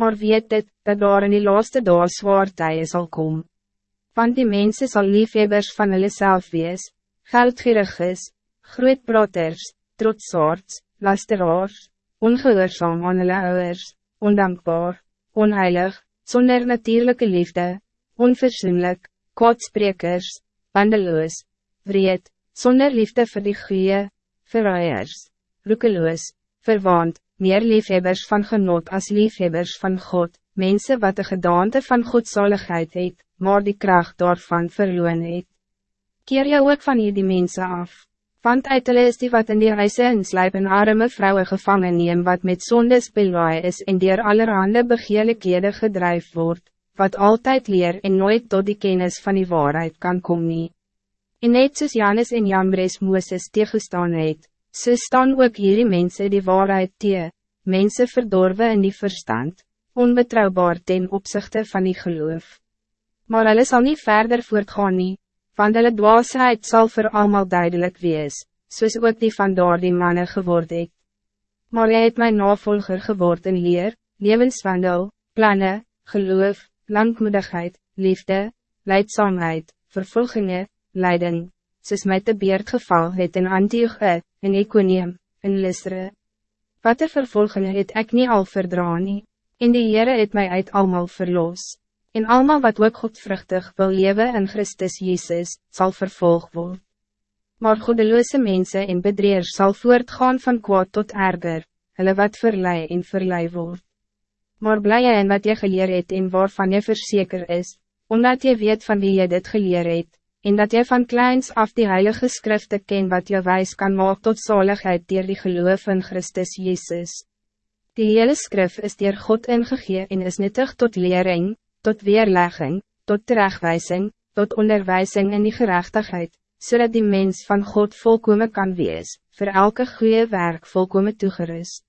Maar weet dit, dat daar in die laaste dag zwaar tye sal kom. Want die mensen sal liefhebbers van hulle self wees, geldgierig is, grootpraters, trotsaards, lasteraars, ongehoorzaam aan hulle ouwers, ondankbaar, onheilig, zonder natuurlijke liefde, onverzoenlijk, kwaadsprekers, bandeloos, wreed, zonder liefde voor die goeie, verraaiers, roekeloos, verwaand, meer liefhebbers van genot als liefhebbers van God, mensen wat de gedaante van godzaligheid het, maar die kracht daarvan verloon het. Keer jou ook van hier die mensen af, want uit hulle is die wat in die huise inslijp en arme vrouwen gevangen neem wat met zondes bewaai is en dier allerhande begeerlikhede gedrijf wordt, wat altijd leer en nooit tot die kennis van die waarheid kan komen. En net soos Janus en Jambres Mooses tegestaan het, so staan ook hierdie mensen die waarheid tee, mensen verdorven in die verstand, onbetrouwbaar ten opzichte van die geloof. Maar hulle sal niet verder voortgaan nie, want hulle dwaasheid sal voor allemaal duidelijk wees, soos ook die van daar die manne geword het. Maar jy het my navolger geword in leer, levenswandel, plannen, geloof, langmoedigheid, liefde, leidzaamheid, vervolgingen, leiding, soos my te beerd geval het in Antioche, in Iconium, in Lysre. Wat de vervolging het ek nie al verdra nie, en die Heere het mij uit almal verlos, en almal wat ook godvruchtig wil leven in Christus Jezus, zal vervolg worden. Maar goedeloze mensen en bedreers zal voortgaan van kwaad tot erger, hulle wat verlei en verlei word. Maar blij jy in wat je geleerd het en waarvan je verzeker is, omdat je weet van wie je dit geleerd het, en dat jy van kleins af die heilige skrifte ken wat jou wijs kan maak tot zaligheid dier die geloof in Christus Jezus. Die hele skrif is dier God ingegee en is nuttig tot lering, tot weerlegging, tot terechtwijzing, tot onderwijzing in die gerechtigheid, zodat die mens van God volkomen kan wees, voor elke goede werk volkomen toegerust.